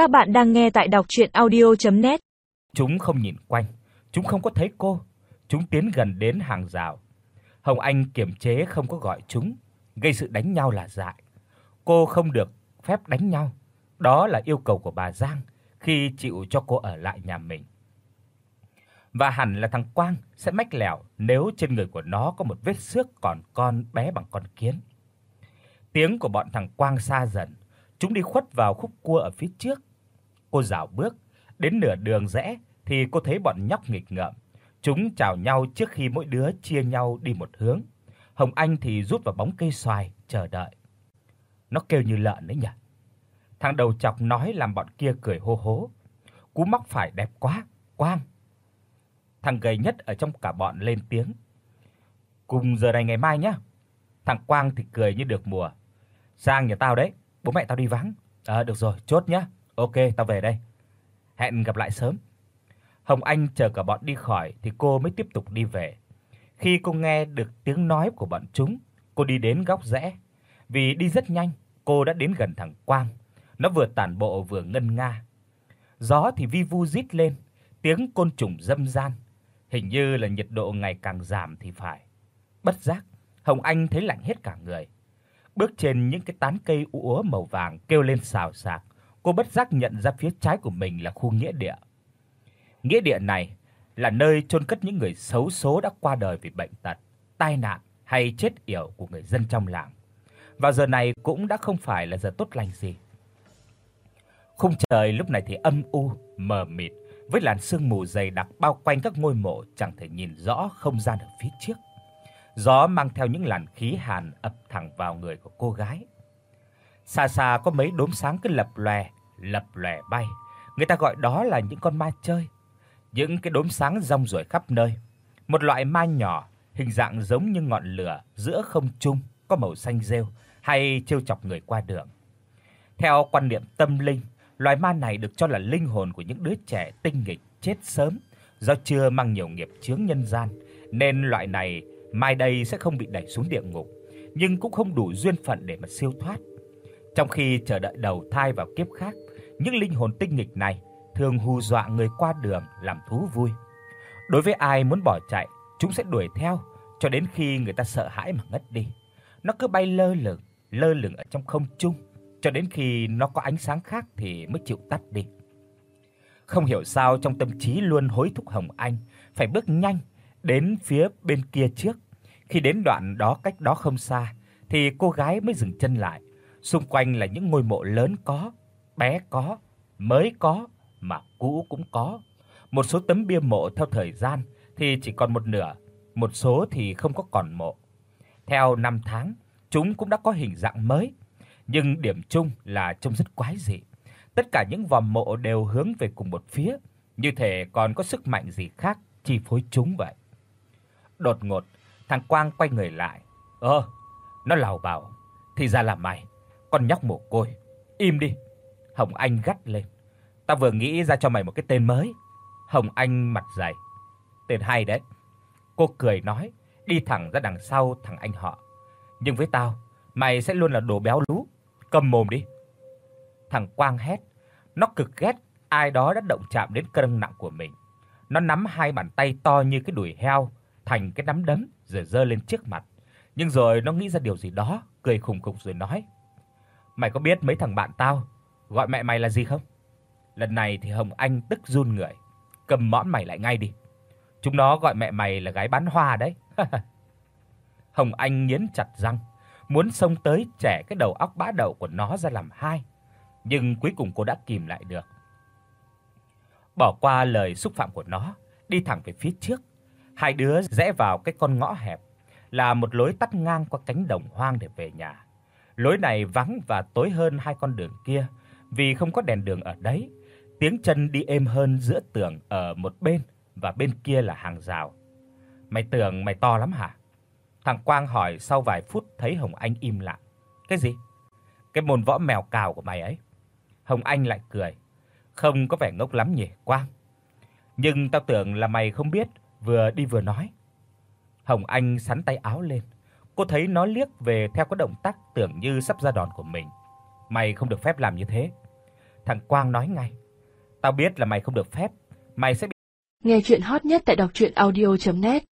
Các bạn đang nghe tại đọc audio net Chúng không nhìn quanh, chúng không có thấy cô. Chúng tiến gần đến hàng rào. Hồng Anh kiềm chế không có gọi chúng, gây sự đánh nhau là dại. Cô không được phép đánh nhau. Đó là yêu cầu của bà Giang khi chịu cho cô ở lại nhà mình. Và hẳn là thằng Quang sẽ mách lẻo nếu trên người của nó có một vết xước còn con bé bằng con kiến. Tiếng của bọn thằng Quang xa dần, chúng đi khuất vào khúc cua ở phía trước. Cô dạo bước, đến nửa đường rẽ thì cô thấy bọn nhóc nghịch ngợm. Chúng chào nhau trước khi mỗi đứa chia nhau đi một hướng. Hồng Anh thì rút vào bóng cây xoài chờ đợi. Nó kêu như lợn đấy nhỉ. Thằng đầu chọc nói làm bọn kia cười hô hố. Cú móc phải đẹp quá, Quang. Thằng gầy nhất ở trong cả bọn lên tiếng. Cùng giờ này ngày mai nhá. Thằng Quang thì cười như được mùa. Sang nhà tao đấy, bố mẹ tao đi vắng. Ờ được rồi, chốt nhá. Ok, tao về đây. Hẹn gặp lại sớm. Hồng Anh chờ cả bọn đi khỏi thì cô mới tiếp tục đi về. Khi cô nghe được tiếng nói của bọn chúng, cô đi đến góc rẽ. Vì đi rất nhanh, cô đã đến gần thằng Quang. Nó vừa tản bộ vừa ngân nga. Gió thì vi vu rít lên, tiếng côn trùng râm ran, hình như là nhiệt độ ngày càng giảm thì phải. Bất giác, Hồng Anh thấy lạnh hết cả người. Bước trên những cái tán cây úa màu vàng kêu lên xào xạc, cô bất giác nhận ra phía trái của mình là khu nghĩa địa. Nghĩa địa này là nơi chôn cất những người xấu số đã qua đời vì bệnh tật, tai nạn hay chết yểu của người dân trong làng. và giờ này cũng đã không phải là giờ tốt lành gì. Khung trời lúc này thì âm u, mờ mịt với làn sương mù dày đặc bao quanh các ngôi mộ chẳng thể nhìn rõ không gian ở phía trước. Gió mang theo những làn khí hàn ập thẳng vào người của cô gái. Xa xa có mấy đốm sáng cứ lập lòe, lập lòe bay. Người ta gọi đó là những con ma chơi. Những cái đốm sáng rong ruổi khắp nơi. Một loại ma nhỏ, hình dạng giống như ngọn lửa giữa không trung, có màu xanh rêu hay trêu chọc người qua đường. Theo quan niệm tâm linh, loài ma này được cho là linh hồn của những đứa trẻ tinh nghịch chết sớm do chưa mang nhiều nghiệp chướng nhân gian, nên loại này mai đây sẽ không bị đẩy xuống địa ngục, nhưng cũng không đủ duyên phận để mà siêu thoát. Trong khi chờ đợi đầu thai vào kiếp khác, những linh hồn tinh nghịch này thường hù dọa người qua đường làm thú vui. Đối với ai muốn bỏ chạy, chúng sẽ đuổi theo cho đến khi người ta sợ hãi mà ngất đi. Nó cứ bay lơ lửng, lơ lửng ở trong không trung cho đến khi nó có ánh sáng khác thì mới chịu tắt đi. Không hiểu sao trong tâm trí luôn hối thúc Hồng Anh phải bước nhanh đến phía bên kia trước. Khi đến đoạn đó cách đó không xa thì cô gái mới dừng chân lại. Xung quanh là những ngôi mộ lớn có, bé có, mới có mà cũ cũng có. Một số tấm bia mộ theo thời gian thì chỉ còn một nửa, một số thì không có còn mộ. Theo năm tháng, chúng cũng đã có hình dạng mới, nhưng điểm chung là trông rất quái dị. Tất cả những vòm mộ đều hướng về cùng một phía, như thể còn có sức mạnh gì khác chi phối chúng vậy. Đột ngột, thằng Quang quay người lại. "Ơ, nó lảo bảo, thì ra là mày, con nhóc mồ côi, im đi." Hồng Anh gắt lên. "Tao vừa nghĩ ra cho mày một cái tên mới." Hồng Anh mặt dày. "Tên hay đấy." Cô cười nói, đi thẳng ra đằng sau thằng anh họ. "Nhưng với tao, mày sẽ luôn là đồ béo lú, cầm mồm đi." Thằng Quang hét, nó cực ghét ai đó đã động chạm đến cân nặng của mình. Nó nắm hai bàn tay to như cái đùi heo thành cái nắm đấm rồi giơ lên trước mặt. Nhưng rồi nó nghĩ ra điều gì đó, cười khùng khục rồi nói: "Mày có biết mấy thằng bạn tao gọi mẹ mày là gì không?" Lần này thì Hồng Anh tức run người, cầm mõm mày lại ngay đi. Chúng nó gọi mẹ mày là gái bán hoa đấy. Hồng Anh nghiến chặt răng, muốn xông tới chẻ cái đầu óc bã đậu của nó ra làm hai, nhưng cuối cùng cô đã kìm lại được. Bỏ qua lời xúc phạm của nó, đi thẳng về phía trước. Hai đứa rẽ vào cái con ngõ hẹp, là một lối tắt ngang qua cánh đồng hoang để về nhà. Lối này vắng và tối hơn hai con đường kia, vì không có đèn đường ở đấy. Tiếng chân đi êm hơn giữa tường ở một bên và bên kia là hàng rào. Mày tưởng mày to lắm hả? Thằng Quang hỏi sau vài phút thấy Hồng Anh im lặng. Cái gì? Cái môn võ mèo cào của mày ấy. Hồng Anh lại cười. Không có vẻ ngốc lắm nhỉ, Quang. Nhưng tao tưởng là mày không biết, vừa đi vừa nói. Hồng Anh sắn tay áo lên. Cô thấy nó liếc về theo có động tác tưởng như sắp ra đòn của mình. Mày không được phép làm như thế. Thằng Quang nói ngay. Tao biết là mày không được phép, mày sẽ bị Nghe truyện hot nhất tại đọc audio net